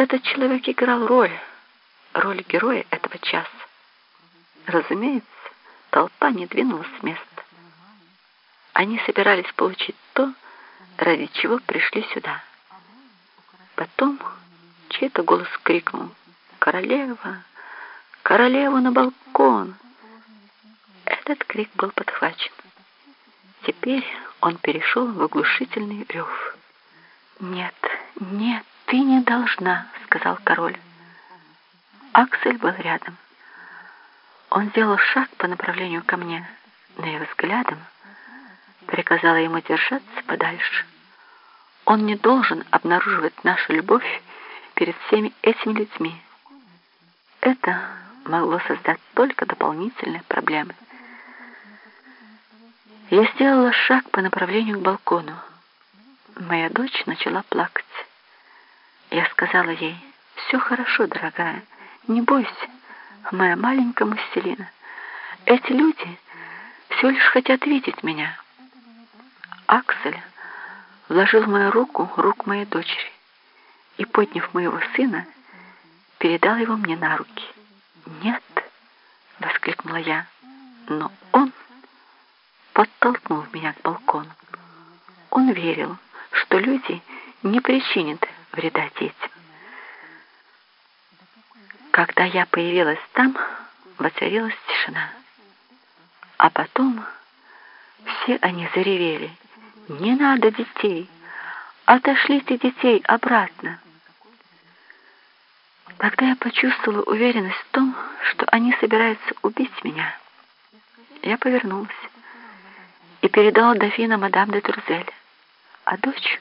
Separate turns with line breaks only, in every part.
Этот человек играл роль, роль героя этого часа. Разумеется, толпа не двинулась с места. Они собирались получить то, ради чего пришли сюда. Потом чей-то голос крикнул «Королева! Королева на балкон!» Этот крик был подхвачен. Теперь он перешел в оглушительный рев. «Нет, нет, ты не должна», — сказал король. Аксель был рядом. Он сделал шаг по направлению ко мне, но я взглядом приказала ему держаться подальше. Он не должен обнаруживать нашу любовь перед всеми этими людьми. Это могло создать только дополнительные проблемы. Я сделала шаг по направлению к балкону. Моя дочь начала плакать. Я сказала ей, «Все хорошо, дорогая, не бойся, моя маленькая Мастелина. Эти люди всего лишь хотят видеть меня». Аксель вложил мою руку руку моей дочери и, подняв моего сына, передал его мне на руки. «Нет!» — воскликнула я. Но он подтолкнул меня к балкону. Он верил, что люди не причинят вреда детям. Когда я появилась там, воцарилась тишина. А потом все они заревели. «Не надо детей! Отошлите детей обратно!» Тогда я почувствовала уверенность в том, что они собираются убить меня. Я повернулась и передала дофина мадам де Турзель, а дочь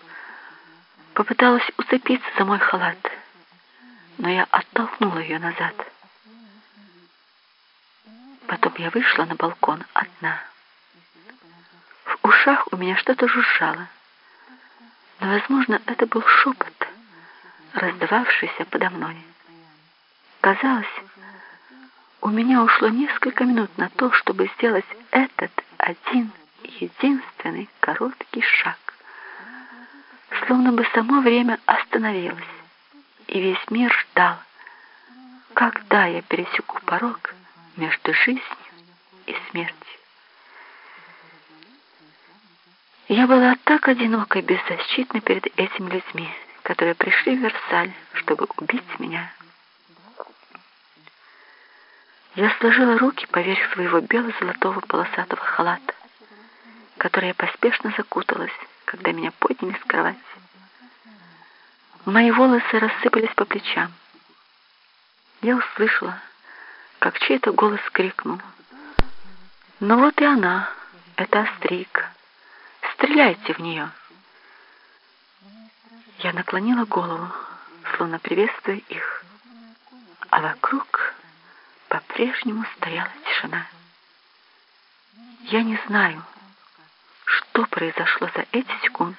попыталась уцепиться за мой халат, но я оттолкнула ее назад. Потом я вышла на балкон одна. В ушах у меня что-то жужжало, но, возможно, это был шепот, раздававшийся подо мной. Казалось, у меня ушло несколько минут на то, чтобы сделать этот один единственный короткий шаг. Словно бы само время остановилось, и весь мир ждал, когда я пересеку порог между жизнью и смертью. Я была так одинока и беззащитна перед этими людьми, которые пришли в Версаль, чтобы убить меня. Я сложила руки поверх своего бело-золотого полосатого халата которая поспешно закуталась, когда меня подняли с кровати. Мои волосы рассыпались по плечам. Я услышала, как чей-то голос крикнул. «Ну вот и она, это Астрийка. Стреляйте в нее!» Я наклонила голову, словно приветствуя их, а вокруг по-прежнему стояла тишина. Я не знаю, что произошло за эти секунды.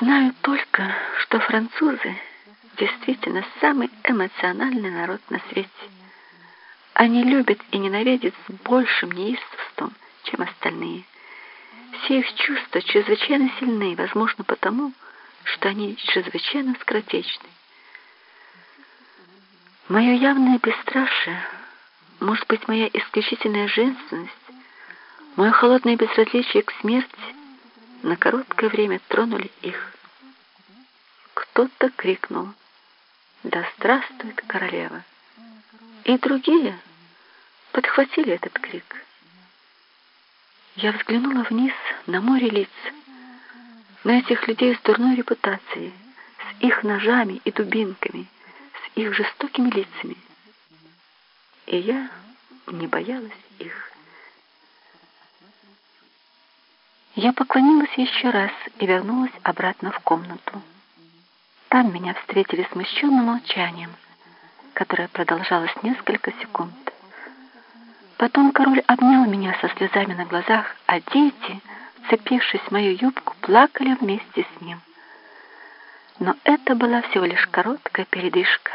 Знаю только, что французы действительно самый эмоциональный народ на свете. Они любят и ненавидят с большим неистовством, чем остальные. Все их чувства чрезвычайно сильны, возможно, потому, что они чрезвычайно скоротечны. Мое явное бесстрашие, может быть, моя исключительная женственность, Мое холодное безразличие к смерти на короткое время тронули их. Кто-то крикнул «Да здравствует королева!» И другие подхватили этот крик. Я взглянула вниз на море лиц, на этих людей с дурной репутацией, с их ножами и дубинками, с их жестокими лицами. И я не боялась их. Я поклонилась еще раз и вернулась обратно в комнату. Там меня встретили смущенным молчанием, которое продолжалось несколько секунд. Потом король обнял меня со слезами на глазах, а дети, вцепившись в мою юбку, плакали вместе с ним. Но это была всего лишь короткая передышка.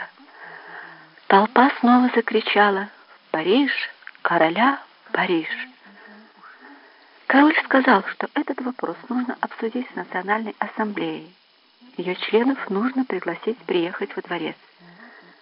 Толпа снова закричала «В Париж! Короля! Париж!» Король сказал, что этот вопрос нужно обсудить с Национальной ассамблеей, Ее членов нужно пригласить приехать во дворец.